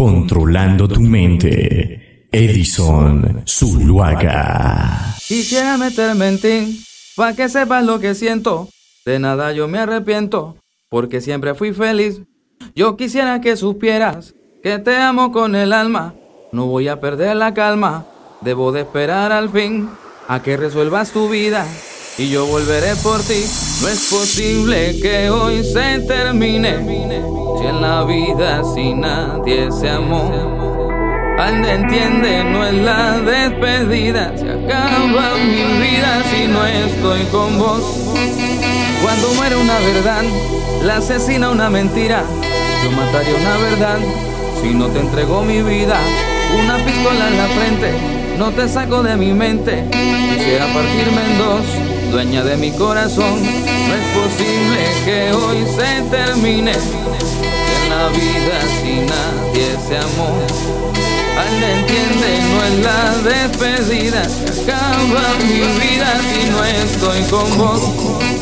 controlando tu mente. Edison Zuluaga. Quisiera meterme en ti, pa' que sepas lo que siento. De nada yo me arrepiento, porque siempre fui feliz. Yo quisiera que supieras que te amo con el alma. No voy a perder la calma, debo de esperar al fin a que resuelvas tu vida y yo volveré por ti. No es posible que hoy se termine si en la vida sin nadie se amó. Anda, entiende, no es la despedida, se acaba mi vida si no estoy con vos. Cuando muere una verdad, la asesina una mentira. Yo mataría una verdad si no te entrego mi vida. Una pistola en la frente, no te saco de mi mente. Quisiera partirme en dos, dueña de mi corazón. No es posible que hoy se termine. En la vida sin nadie se amó. Al entiende, no es la despedida. Acaba mi vida si no estoy con vos.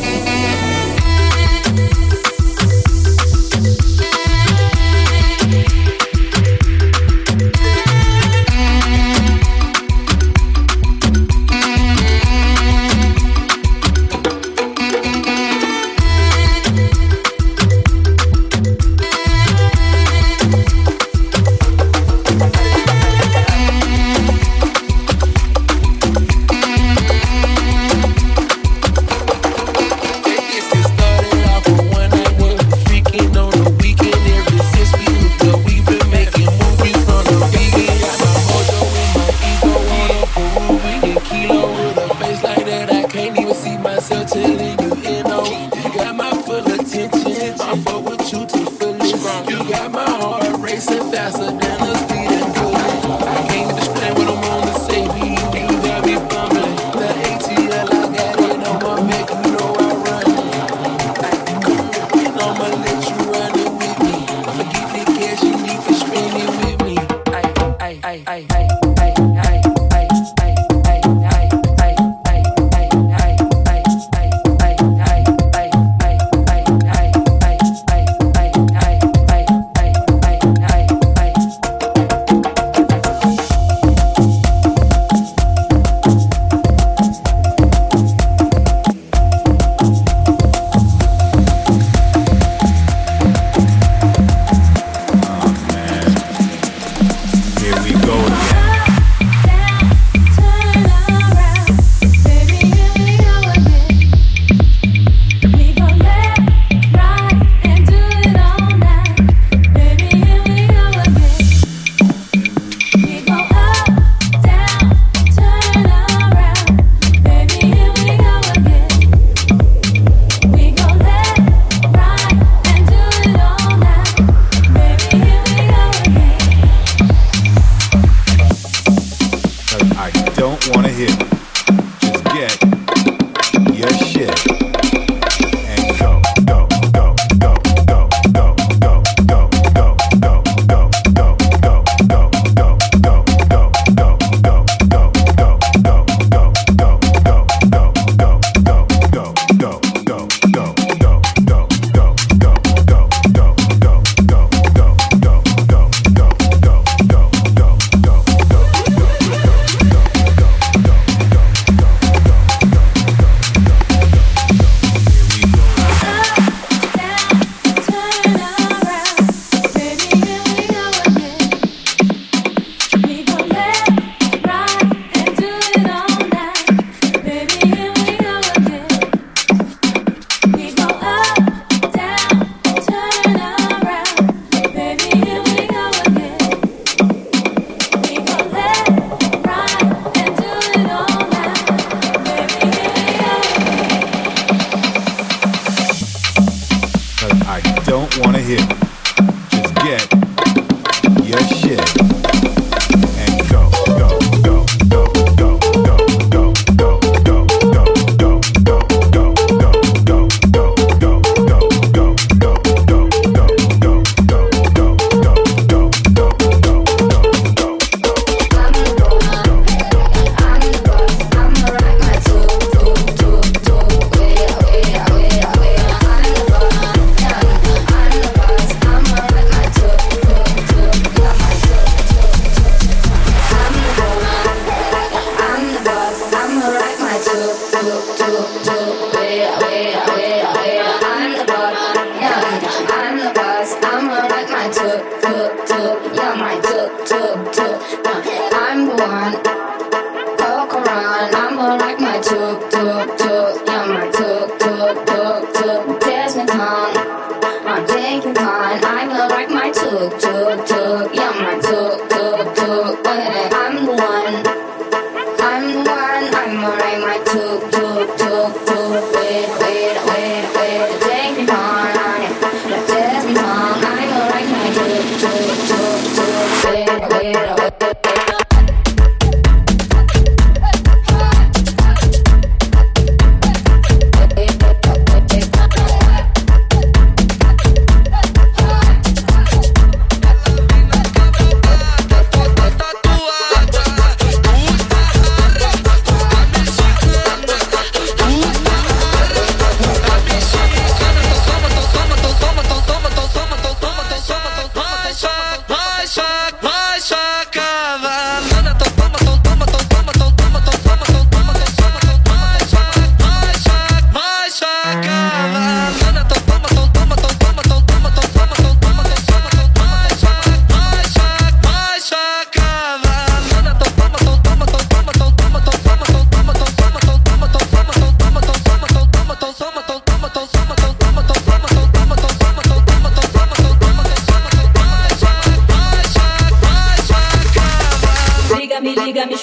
I don't want to hear. Just get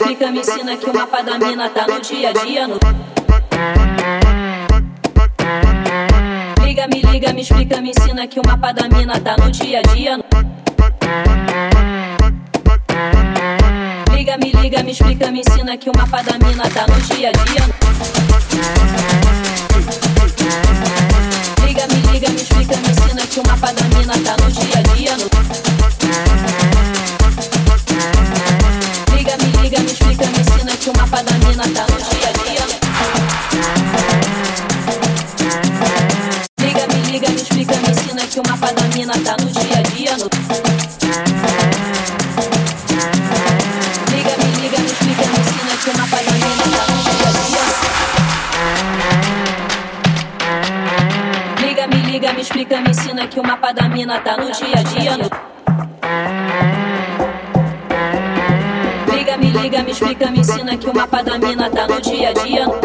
mina tá no dia a dia. No... Liga, me liga, me explica, me ensina que o mapa da mina tá no dia a dia. No... Liga, me liga, me explica, me ensina que o mapa da mina tá no dia a dia. Liga, me liga, me explica, me ensina que o mapa da mina tá no dia a dia. Liga, mina tá no dia a dia. liga, me explica, me ensina que o mapa da mina tá no dia a dia. Liga,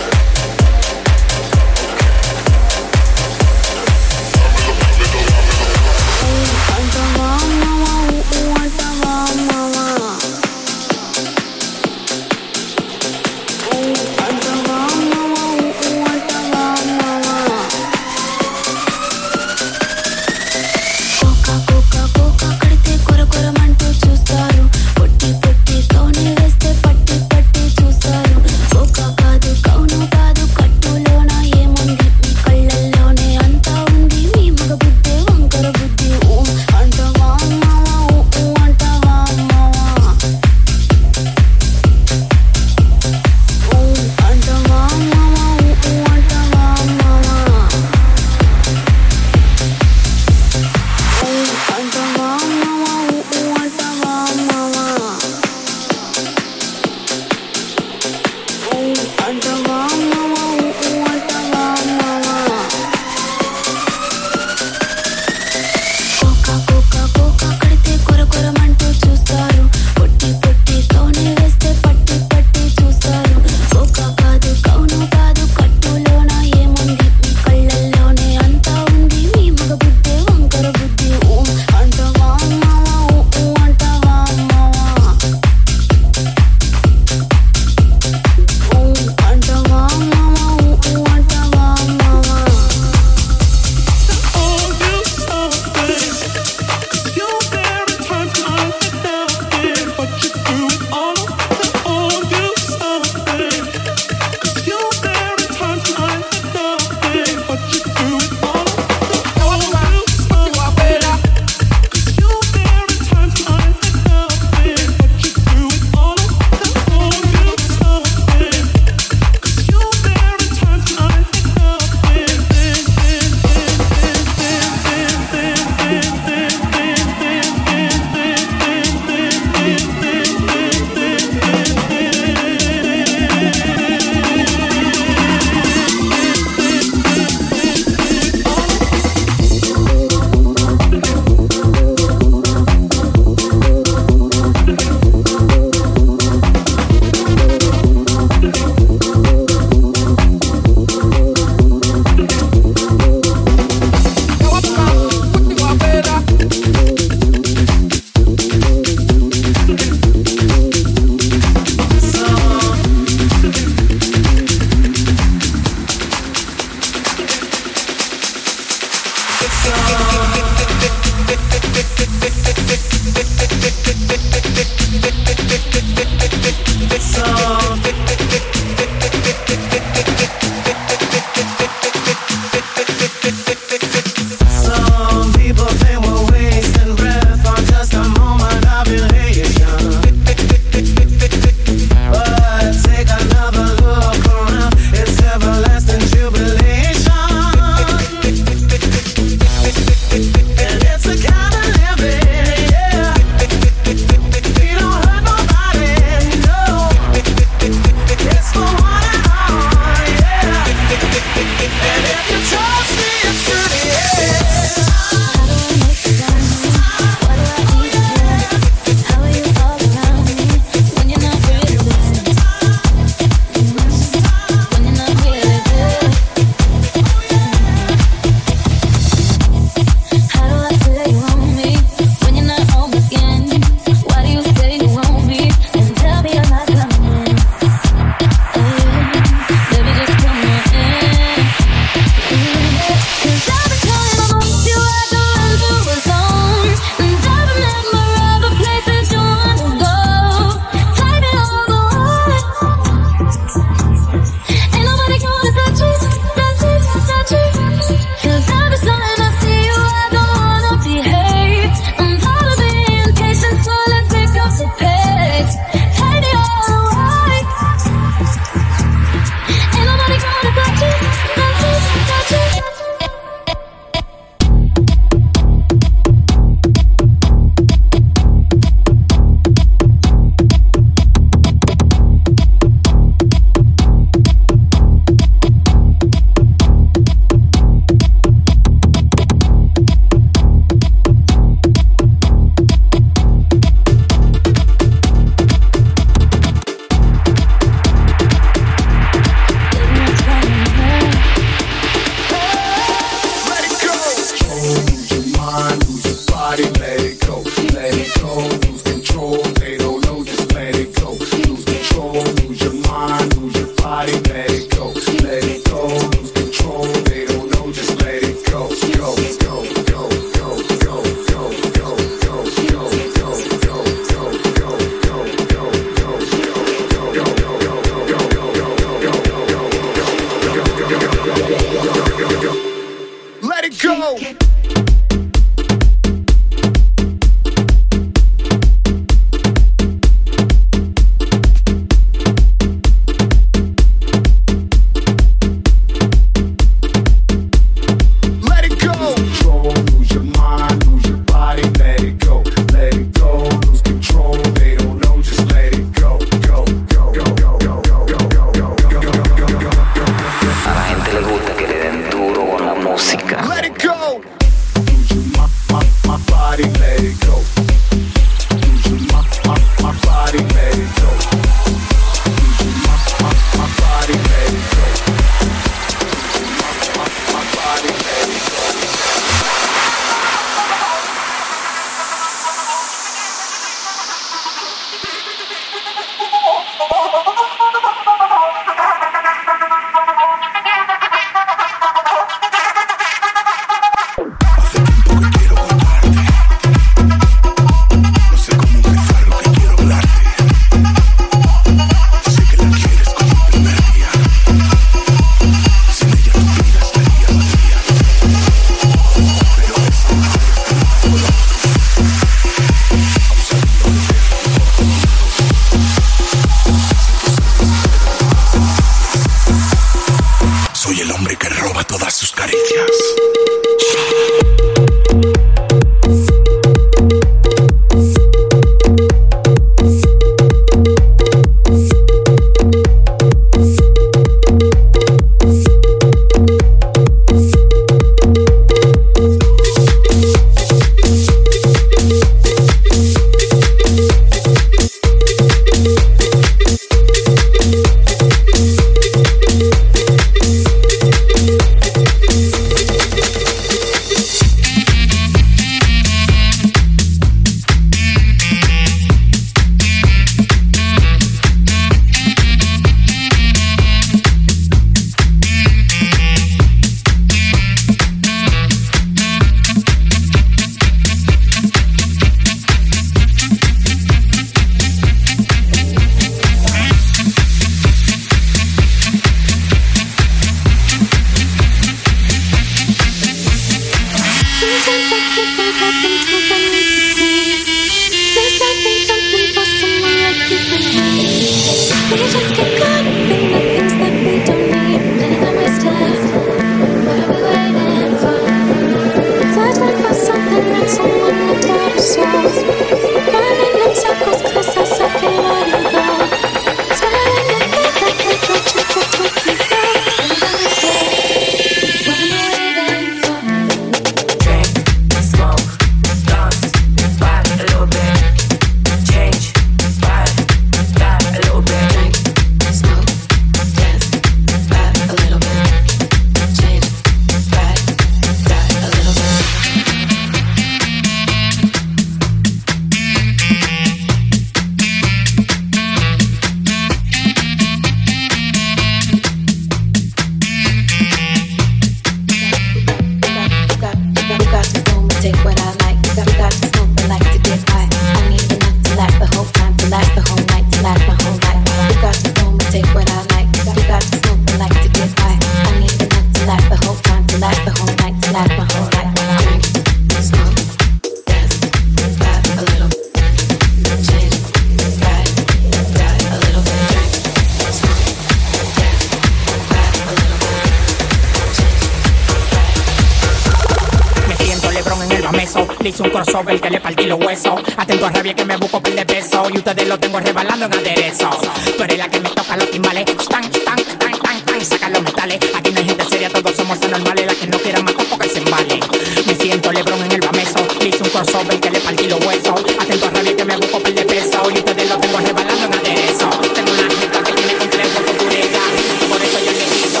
hueso, que le partí los huesos. Atento a rabia que me busco por de peso. Y ustedes lo tengo rebalando en aderezo. Tú eres la que me toca los timbales. Tan, tan, tan, tan, tan. Saca los metales. Aquí no hay gente seria, todos somos anormales. La que no quiera matar porque se embale. Me siento lebrón en el bameso. Le hice un crossover que le partí los huesos. Atento a rabia que me busco por de peso. Y ustedes lo tengo rebalando en aderezo. Tengo una gente que tiene complejo con pureza. Por eso yo le quito.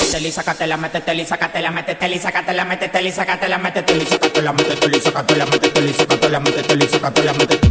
Métetela y sácatela, métetela y sácatela, métetela la, mete métetela y sácatela, métetela y sácatela, métetela y sácatela, métetela y sácatela, métetela y sácatela, métetela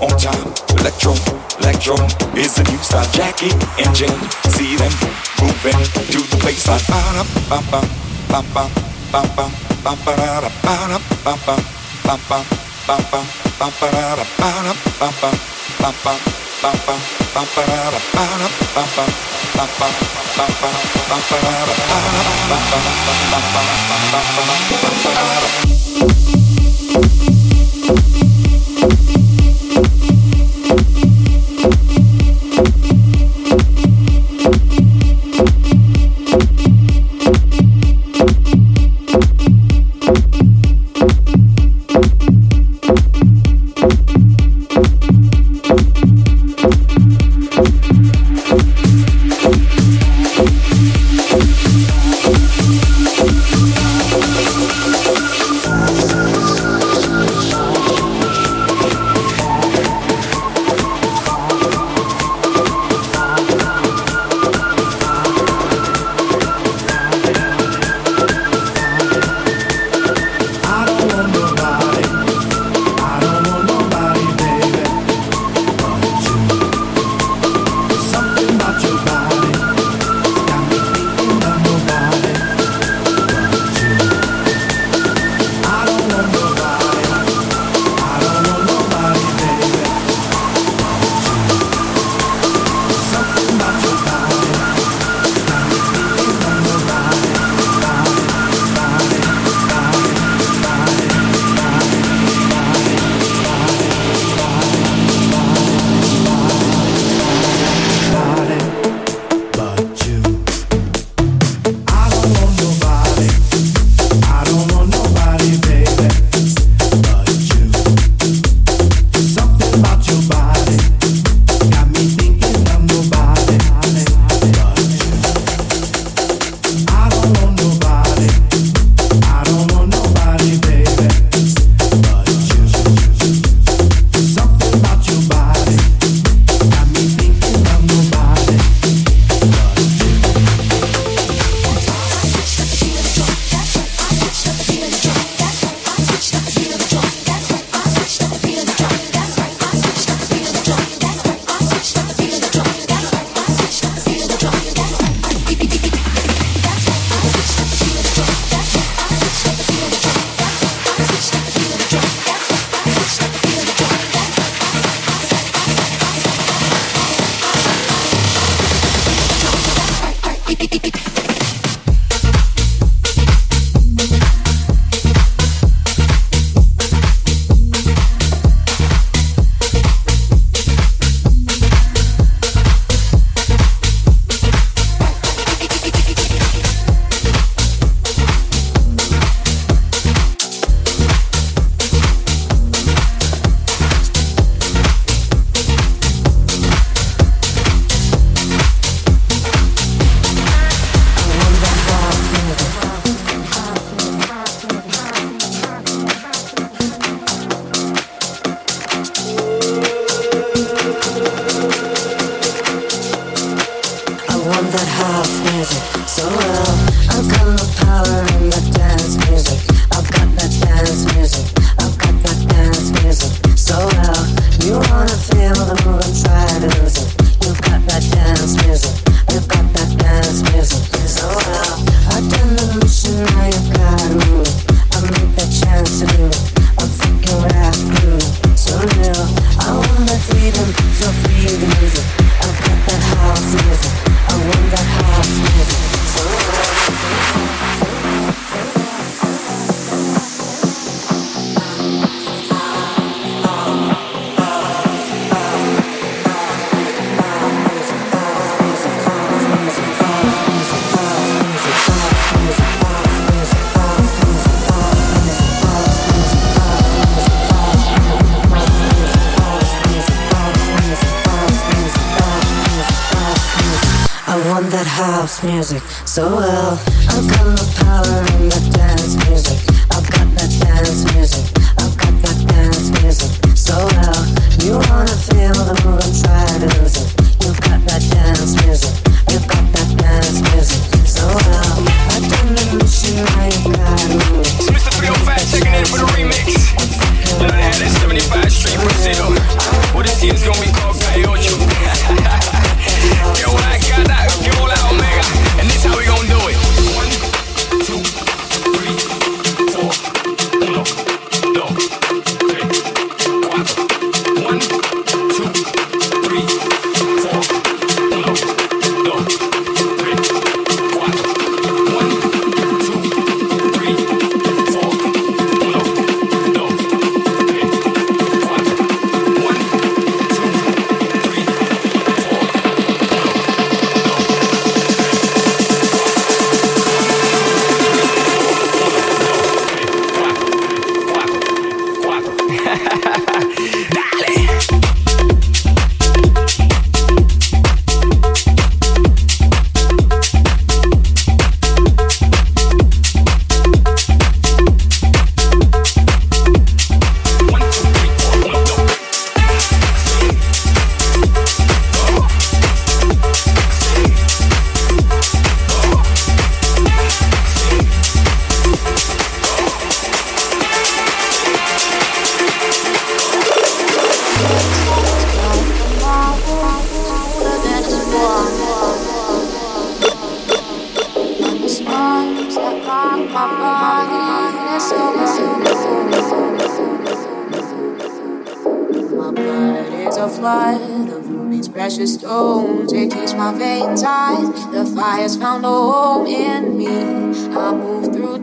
on time. Electro, electro is the new style. Jackie and Jane, see them moving to the place like ba ba ba ba ba ba ba ba ba da ba da ba ba ba ba ba ba ba ba da da ba da ba ba ba ba ba ba ba ba da da ba da ba ba ba ba ba ba ba ba da da ba da ba ba ba ba ba ba ba ba ba It's gonna be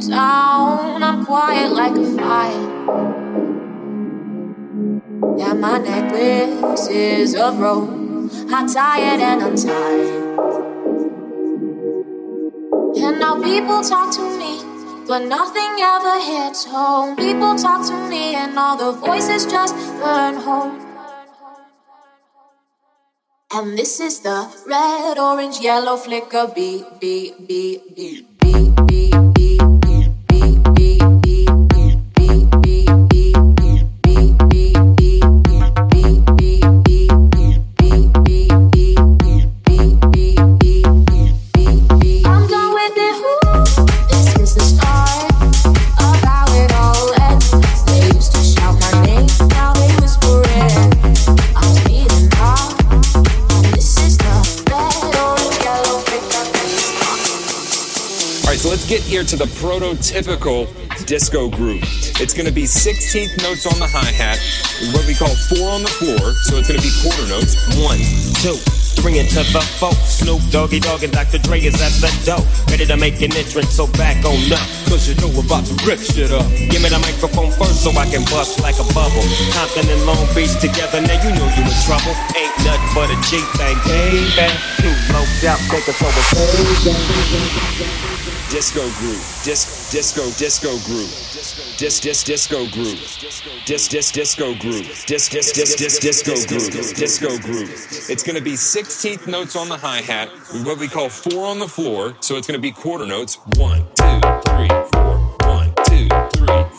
town. I'm quiet like a fire. Yeah, my necklace is of rope. I'm tired and I'm tired. And now people talk to me. But nothing ever hits home. People talk to me, and all the voices just burn home. And this is the red, orange, yellow flicker beat, beat, beat, beat. Here to the prototypical disco groove. It's going to be 16th notes on the hi hat, what we call four on the floor, so it's going to be quarter notes. One, two. Bring it to the folks. Snoop Doggy Dogg and Dr. Dre is at the door. Ready to make an entrance, so back on up. Cause you know we're about to rip shit up. Give me the microphone first so I can bust like a bubble. Compton and Long Beach together, now you know you in trouble. Ain't nothing but a G thing, baby. Too low out, think it's over. Disco groove, disco, disco, disco groove, dis, dis, disco groove, dis, dis, disco groove, dis, dis, dis, dis, disco groove, disco groove. It's gonna be 16th notes on the hi hat, what we call four on the floor. So it's gonna be quarter notes. One, two, three, four. One, two, three,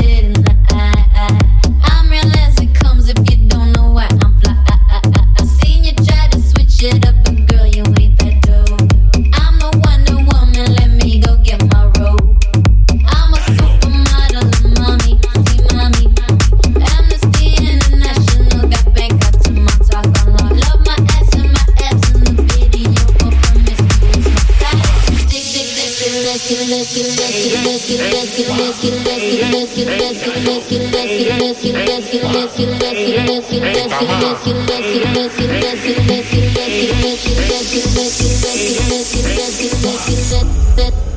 that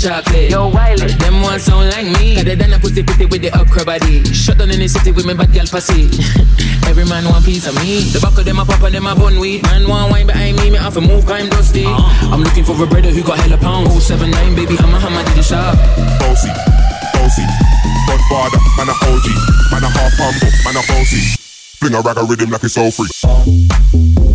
chocolate. Yo, Wiley. Them ones sound like me. Cause they done a pussy pretty with the okra body. Shut down in the city with me bad girl pussy. Every man want piece of me. The back of them a pop and them a bun weed. Man want wine behind me, me off a move kind dusty. Uh-huh. I'm looking for a brother who got hella pounds. 079 baby, I'm a hammer to the shop. Bossy, bossy. Godfather, man a OG. Man a half humble, man a bossy. Bring a rag a rhythm like it's all free.